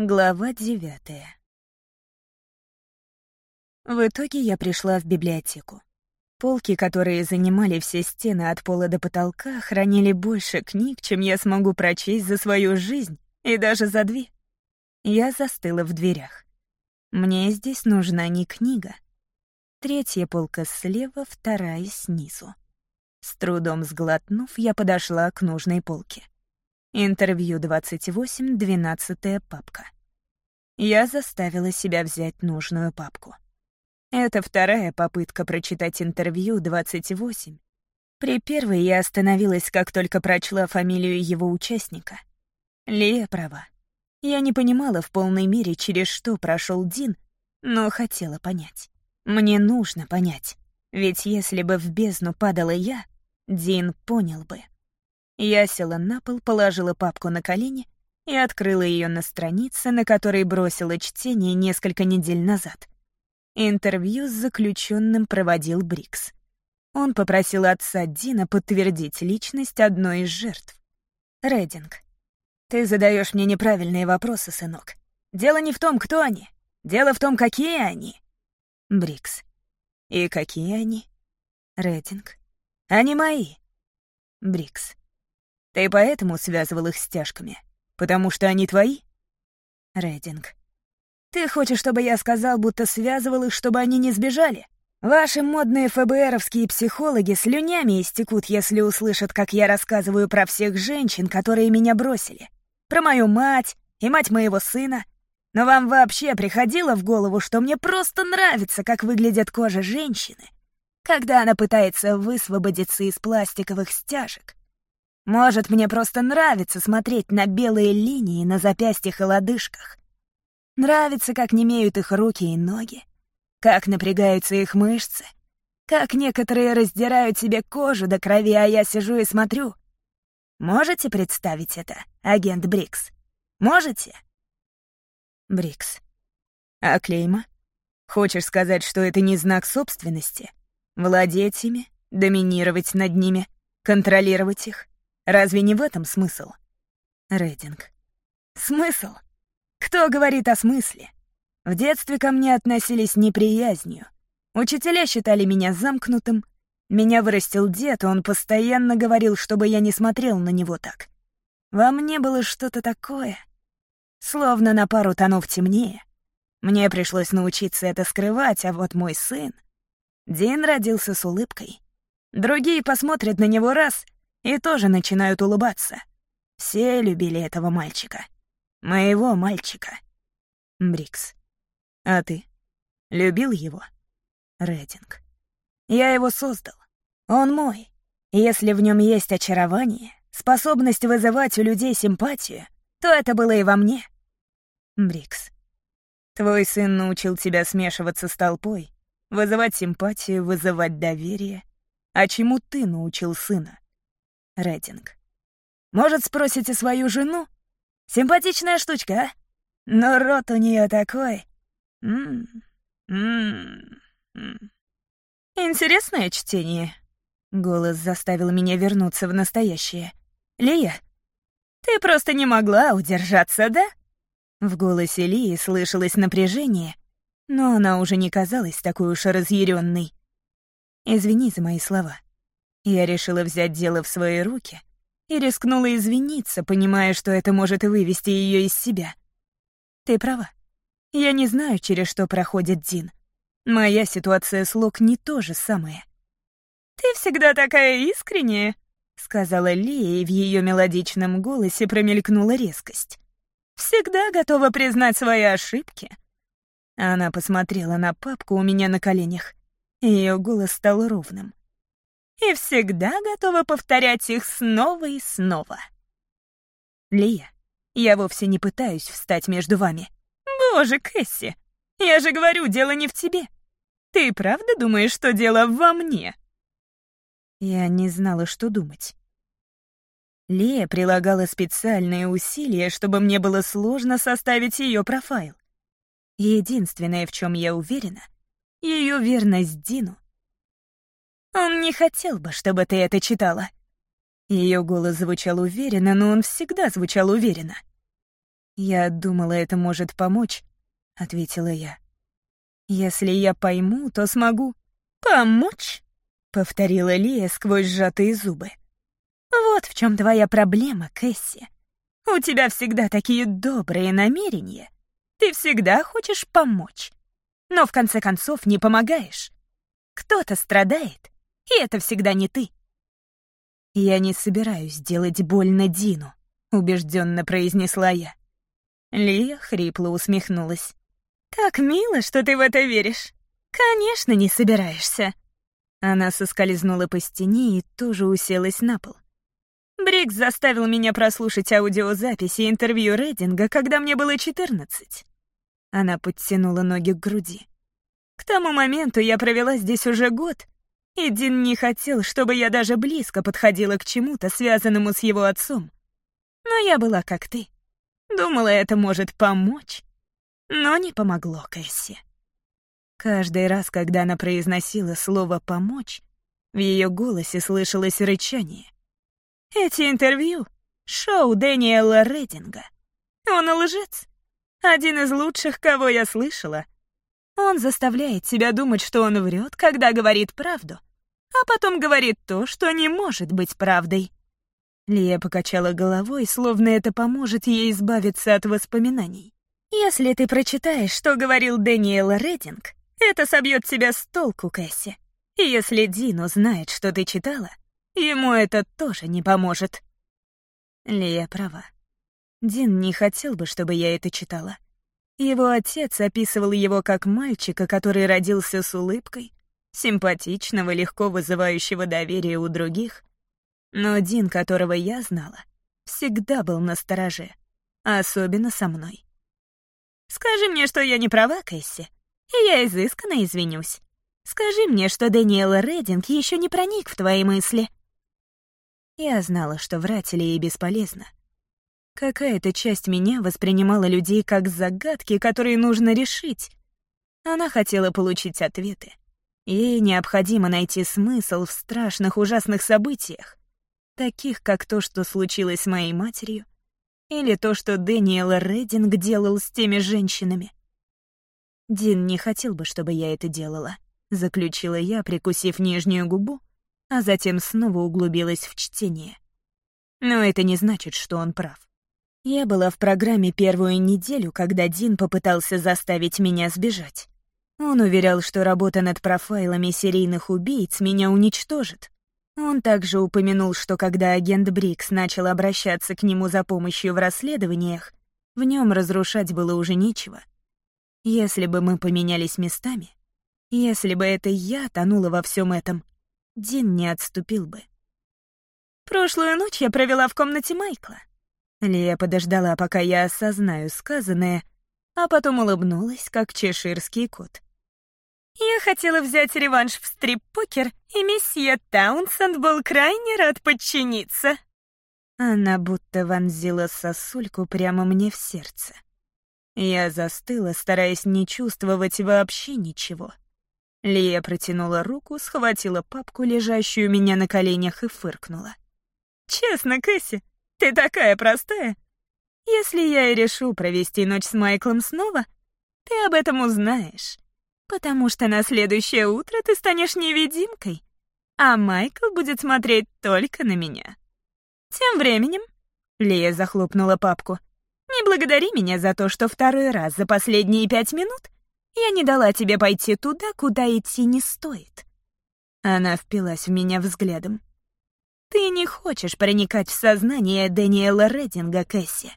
Глава девятая. В итоге я пришла в библиотеку. Полки, которые занимали все стены от пола до потолка, хранили больше книг, чем я смогу прочесть за свою жизнь, и даже за две. Я застыла в дверях. Мне здесь нужна не книга. Третья полка слева, вторая снизу. С трудом сглотнув, я подошла к нужной полке. Интервью 28, двенадцатая папка. Я заставила себя взять нужную папку. Это вторая попытка прочитать интервью 28. При первой я остановилась, как только прочла фамилию его участника. Лия права. Я не понимала в полной мере, через что прошел Дин, но хотела понять. Мне нужно понять. Ведь если бы в бездну падала я, Дин понял бы. Я села на пол, положила папку на колени и открыла ее на странице, на которой бросила чтение несколько недель назад. Интервью с заключенным проводил Брикс. Он попросил отца Дина подтвердить личность одной из жертв. Рединг. «Ты задаешь мне неправильные вопросы, сынок. Дело не в том, кто они. Дело в том, какие они». Бриггс. «И какие они?» Реддинг. «Они мои». Бриггс. Ты поэтому связывал их стяжками? Потому что они твои? Реддинг. Ты хочешь, чтобы я сказал, будто связывал их, чтобы они не сбежали? Ваши модные ФБРовские психологи слюнями истекут, если услышат, как я рассказываю про всех женщин, которые меня бросили. Про мою мать и мать моего сына. Но вам вообще приходило в голову, что мне просто нравится, как выглядит кожа женщины, когда она пытается высвободиться из пластиковых стяжек? Может, мне просто нравится смотреть на белые линии на запястьях и лодыжках. Нравится, как немеют их руки и ноги, как напрягаются их мышцы, как некоторые раздирают себе кожу до крови, а я сижу и смотрю. Можете представить это, агент Брикс? Можете? Брикс. А клейма? Хочешь сказать, что это не знак собственности? Владеть ими, доминировать над ними, контролировать их? Разве не в этом смысл? Рейтинг. Смысл? Кто говорит о смысле? В детстве ко мне относились неприязнью. Учителя считали меня замкнутым. Меня вырастил дед, он постоянно говорил, чтобы я не смотрел на него так. Во мне было что-то такое, словно на пару тонов темнее. Мне пришлось научиться это скрывать, а вот мой сын... Дин родился с улыбкой. Другие посмотрят на него раз — и тоже начинают улыбаться. Все любили этого мальчика. Моего мальчика. Брикс. А ты? Любил его? Рейтинг. Я его создал. Он мой. Если в нем есть очарование, способность вызывать у людей симпатию, то это было и во мне. Брикс. Твой сын научил тебя смешиваться с толпой, вызывать симпатию, вызывать доверие. А чему ты научил сына? Рейтинг. «Может, спросите свою жену? Симпатичная штучка, а? Но рот у нее такой. М -м -м Интересное чтение». Голос заставил меня вернуться в настоящее. «Лия, ты просто не могла удержаться, да?» В голосе Лии слышалось напряжение, но она уже не казалась такой уж разъяренной. «Извини за мои слова». Я решила взять дело в свои руки и рискнула извиниться, понимая, что это может вывести ее из себя. Ты права. Я не знаю, через что проходит Дин. Моя ситуация с Лок не то же самое. «Ты всегда такая искренняя», — сказала Лия, и в ее мелодичном голосе промелькнула резкость. «Всегда готова признать свои ошибки». Она посмотрела на папку у меня на коленях. Ее голос стал ровным и всегда готова повторять их снова и снова. Лия, я вовсе не пытаюсь встать между вами. Боже, Кэсси, я же говорю, дело не в тебе. Ты правда думаешь, что дело во мне? Я не знала, что думать. Лия прилагала специальные усилия, чтобы мне было сложно составить ее профайл. Единственное, в чем я уверена, ее верность Дину — он не хотел бы, чтобы ты это читала». Ее голос звучал уверенно, но он всегда звучал уверенно. «Я думала, это может помочь», — ответила я. «Если я пойму, то смогу». «Помочь?» — повторила Лия сквозь сжатые зубы. «Вот в чем твоя проблема, Кэсси. У тебя всегда такие добрые намерения. Ты всегда хочешь помочь. Но в конце концов не помогаешь. Кто-то страдает, и это всегда не ты». «Я не собираюсь делать больно Дину», — убежденно произнесла я. Лия хрипло усмехнулась. «Как мило, что ты в это веришь. Конечно, не собираешься». Она соскользнула по стене и тоже уселась на пол. Брикс заставил меня прослушать аудиозаписи интервью Рединга, когда мне было 14. Она подтянула ноги к груди. К тому моменту я провела здесь уже год, и Дин не хотел, чтобы я даже близко подходила к чему-то, связанному с его отцом. Но я была как ты. Думала, это может помочь. Но не помогло Кэсси. Каждый раз, когда она произносила слово «помочь», в ее голосе слышалось рычание. Эти интервью — шоу Дэниела Рединга. Он лжец. Один из лучших, кого я слышала. Он заставляет тебя думать, что он врет, когда говорит правду, а потом говорит то, что не может быть правдой. Лия покачала головой, словно это поможет ей избавиться от воспоминаний. «Если ты прочитаешь, что говорил Дэниел Рединг, это собьет тебя с толку, Кэсси. И если Дин узнает, что ты читала, ему это тоже не поможет». Лия права. Дин не хотел бы, чтобы я это читала. Его отец описывал его как мальчика, который родился с улыбкой, симпатичного, легко вызывающего доверие у других, но Дин, которого я знала, всегда был на стороже, особенно со мной. «Скажи мне, что я не права, Кэсси, и я изысканно извинюсь. Скажи мне, что Дэниел Рединг еще не проник в твои мысли». Я знала, что врать ей бесполезно. Какая-то часть меня воспринимала людей как загадки, которые нужно решить. Она хотела получить ответы. Ей необходимо найти смысл в страшных ужасных событиях таких как то, что случилось с моей матерью, или то, что Дэниел Рединг делал с теми женщинами. Дин не хотел бы, чтобы я это делала, заключила я, прикусив нижнюю губу, а затем снова углубилась в чтение. Но это не значит, что он прав. Я была в программе первую неделю, когда Дин попытался заставить меня сбежать. Он уверял, что работа над профайлами серийных убийц меня уничтожит, он также упомянул, что когда агент Брикс начал обращаться к нему за помощью в расследованиях, в нем разрушать было уже нечего. Если бы мы поменялись местами, если бы это я тонула во всем этом, Дин не отступил бы. Прошлую ночь я провела в комнате Майкла. Лия подождала, пока я осознаю сказанное, а потом улыбнулась, как чеширский кот. Я хотела взять реванш в стрип-покер, и месье Таунсенд был крайне рад подчиниться. Она будто вонзила сосульку прямо мне в сердце. Я застыла, стараясь не чувствовать вообще ничего. Лия протянула руку, схватила папку, лежащую у меня на коленях, и фыркнула. «Честно, Кэсси, ты такая простая. Если я и решу провести ночь с Майклом снова, ты об этом узнаешь потому что на следующее утро ты станешь невидимкой, а Майкл будет смотреть только на меня. Тем временем, Лия захлопнула папку, не благодари меня за то, что второй раз за последние пять минут я не дала тебе пойти туда, куда идти не стоит. Она впилась в меня взглядом. Ты не хочешь проникать в сознание Дэниела Рединга, Кэсси.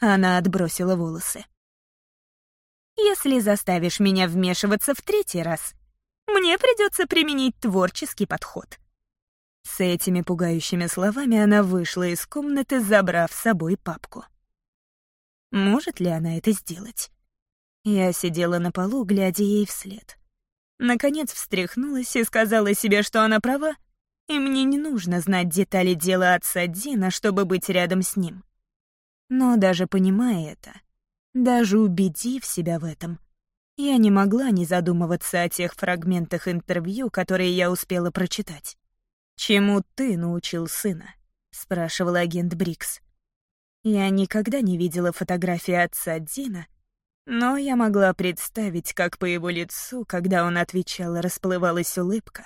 Она отбросила волосы если заставишь меня вмешиваться в третий раз, мне придется применить творческий подход». С этими пугающими словами она вышла из комнаты, забрав с собой папку. Может ли она это сделать? Я сидела на полу, глядя ей вслед. Наконец встряхнулась и сказала себе, что она права, и мне не нужно знать детали дела отца Дина, чтобы быть рядом с ним. Но даже понимая это, даже убедив себя в этом, я не могла не задумываться о тех фрагментах интервью, которые я успела прочитать. «Чему ты научил сына?» — спрашивал агент Брикс. Я никогда не видела фотографии отца Дина, но я могла представить, как по его лицу, когда он отвечал, расплывалась улыбка.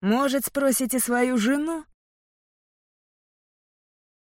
«Может, спросите свою жену?»